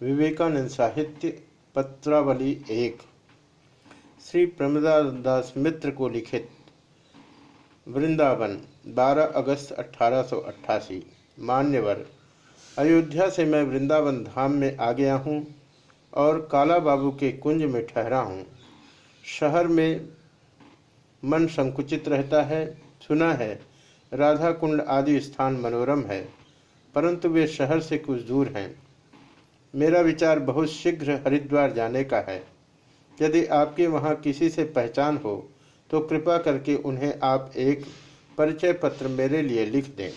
विवेकानंद साहित्य पत्रावली एक। श्री प्रमदादास मित्र को लिखित। वृंदावन 12 अगस्त अठारह सौ अट्ठासी। मान्यवर, अयोध्या से मैं वृंदावन धाम में आ गया हूँ और काला बाबू के कुंज में ठहरा हूँ। शहर में मन संकुचित रहता है, सुना है राधा कुंड आदि स्थान मनोरम है, परंतु वे शहर से कुछ दूर हैं। मेरा विचार बहुत शीघ्र हरिद्वार जाने का है। यदि आपके वहाँ किसी से पहचान हो तो कृपा करके उन्हें आप एक परिचय पत्र मेरे लिए लिख दें।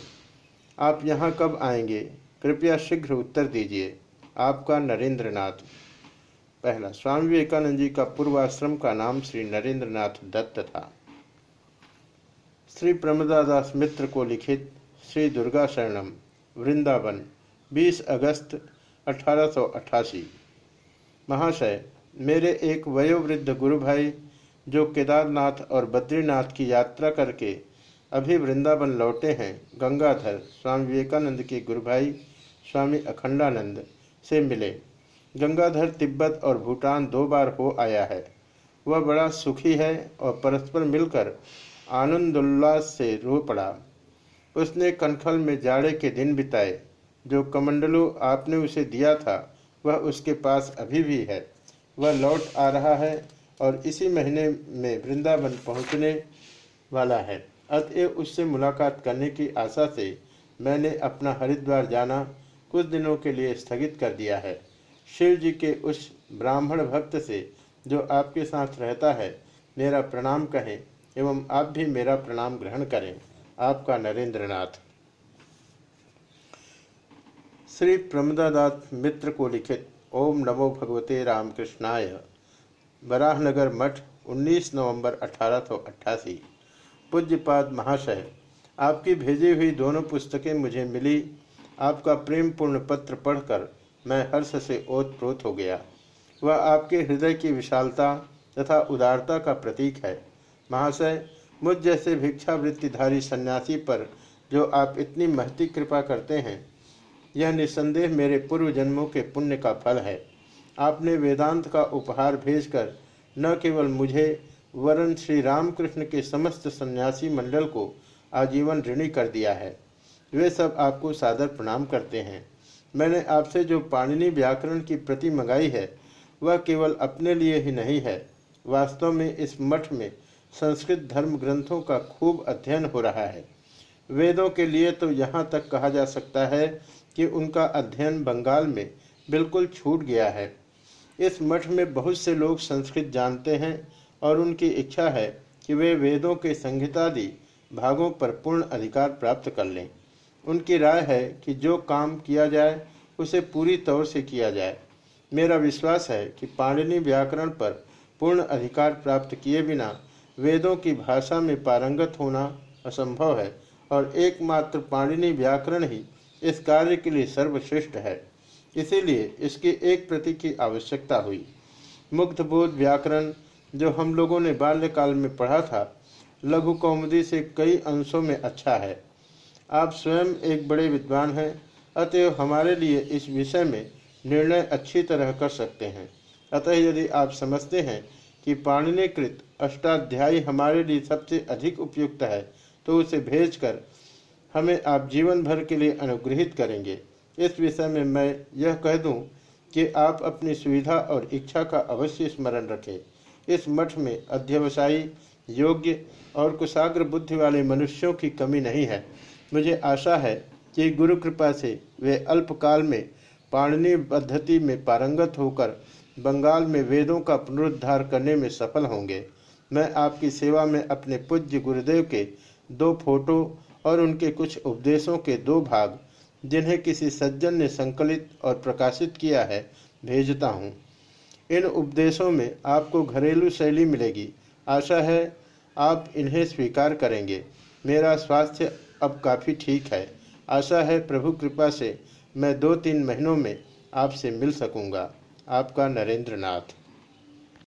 आप यहाँ कब आएँगे? कृपया शीघ्र उत्तर दीजिए। आपका नरेंद्र नाथ पहला, स्वामी विवेकानंद जी का पूर्वाश्रम का नाम श्री नरेंद्र नाथ दत्त था। श्री प्रमदादास मित्र को लिखित श्री दुर्गा शरणम, वृंदावन 20 अगस्त अठारह सौ अट्ठासी। महाशय, मेरे एक वयोवृद्ध गुरु भाई जो केदारनाथ और बद्रीनाथ की यात्रा करके अभी वृंदावन लौटे हैं, गंगाधर स्वामी विवेकानंद के गुरु भाई स्वामी अखंडानंद से मिले। गंगाधर तिब्बत और भूटान दो बार हो आया है। वह बड़ा सुखी है और परस्पर मिलकर आनंदोल्लास से रो पड़ा। उसने कनखल में जाड़े के दिन बिताए। जो कमंडलू आपने उसे दिया था, वह उसके पास अभी भी है। वह लौट आ रहा है और इसी महीने में वृंदावन पहुँचने वाला है। अतएव उससे मुलाकात करने की आशा से मैंने अपना हरिद्वार जाना कुछ दिनों के लिए स्थगित कर दिया है। शिव जी के उस ब्राह्मण भक्त से, जो आपके साथ रहता है, मेरा प्रणाम कहें एवं आप भी मेरा प्रणाम ग्रहण करें। आपका नरेंद्र नाथ श्री प्रमदादास मित्र को लिखित ओम नमो भगवते रामकृष्णाय। बराहनगर मठ 19 नवंबर अठारह पूज्यपाद महाशय, आपकी भेजी हुई दोनों पुस्तकें मुझे मिली। आपका प्रेम पूर्ण पत्र पढ़कर मैं हर्ष से ओतप्रोत हो गया। वह आपके हृदय की विशालता तथा उदारता का प्रतीक है। महाशय, मुझ जैसे भिक्षावृत्तिधारी सन्यासी पर जो आप इतनी महती कृपा करते हैं यह निसंदेह मेरे पूर्व जन्मों के पुण्य का फल है। आपने वेदांत का उपहार भेजकर न केवल मुझे, वरन श्री रामकृष्ण के समस्त सन्यासी मंडल को आजीवन ऋणी कर दिया है। वे सब आपको सादर प्रणाम करते हैं। मैंने आपसे जो पाणिनि व्याकरण की प्रति मंगाई है, वह केवल अपने लिए ही नहीं है, वास्तव में इस मठ में संस्कृत धर्म ग्रंथों का खूब अध्ययन हो रहा है। वेदों के लिए तो यहाँ तक कहा जा सकता है कि उनका अध्ययन बंगाल में बिल्कुल छूट गया है। इस मठ में बहुत से लोग संस्कृत जानते हैं और उनकी इच्छा है कि वे वेदों के संहितादि भागों पर पूर्ण अधिकार प्राप्त कर लें। उनकी राय है कि जो काम किया जाए, उसे पूरी तौर से किया जाए। मेरा विश्वास है कि पाणिनि व्याकरण पर पूर्ण अधिकार प्राप्त किए बिना वेदों की भाषा में पारंगत होना असंभव है और एकमात्र पाणिनि व्याकरण ही इस कार्य के लिए सर्वश्रेष्ठ है। इसीलिए इसकी एक प्रति की आवश्यकता हुई। मुग्ध बोध व्याकरण, जो हम लोगों ने बाल्यकाल में पढ़ा था, लघु कौमुदी से कई अंशों में अच्छा है। आप स्वयं एक बड़े विद्वान हैं, अतएव हमारे लिए इस विषय में निर्णय अच्छी तरह कर सकते हैं। अतः यदि आप समझते हैं कि पाणिनिकृत अष्टाध्यायी हमारे लिए सबसे अधिक उपयुक्त है तो उसे भेजकर हमें आप जीवन भर के लिए अनुग्रहित करेंगे। इस विषय में मैं यह कह दूँ कि आप अपनी सुविधा और इच्छा का अवश्य स्मरण रखें। इस मठ में अध्यवसायी, योग्य और कुशाग्र बुद्धि वाले मनुष्यों की कमी नहीं है। मुझे आशा है कि गुरु कृपा से वे अल्पकाल में पाणनी पद्धति में पारंगत होकर बंगाल में वेदों का पुनरुद्धार करने में सफल होंगे। मैं आपकी सेवा में अपने पूज्य गुरुदेव के दो फ़ोटो और उनके कुछ उपदेशों के दो भाग, जिन्हें किसी सज्जन ने संकलित और प्रकाशित किया है, भेजता हूँ। इन उपदेशों में आपको घरेलू शैली मिलेगी। आशा है आप इन्हें स्वीकार करेंगे। मेरा स्वास्थ्य अब काफ़ी ठीक है। आशा है प्रभु कृपा से मैं दो तीन महीनों में आपसे मिल सकूँगा। आपका नरेंद्र नाथ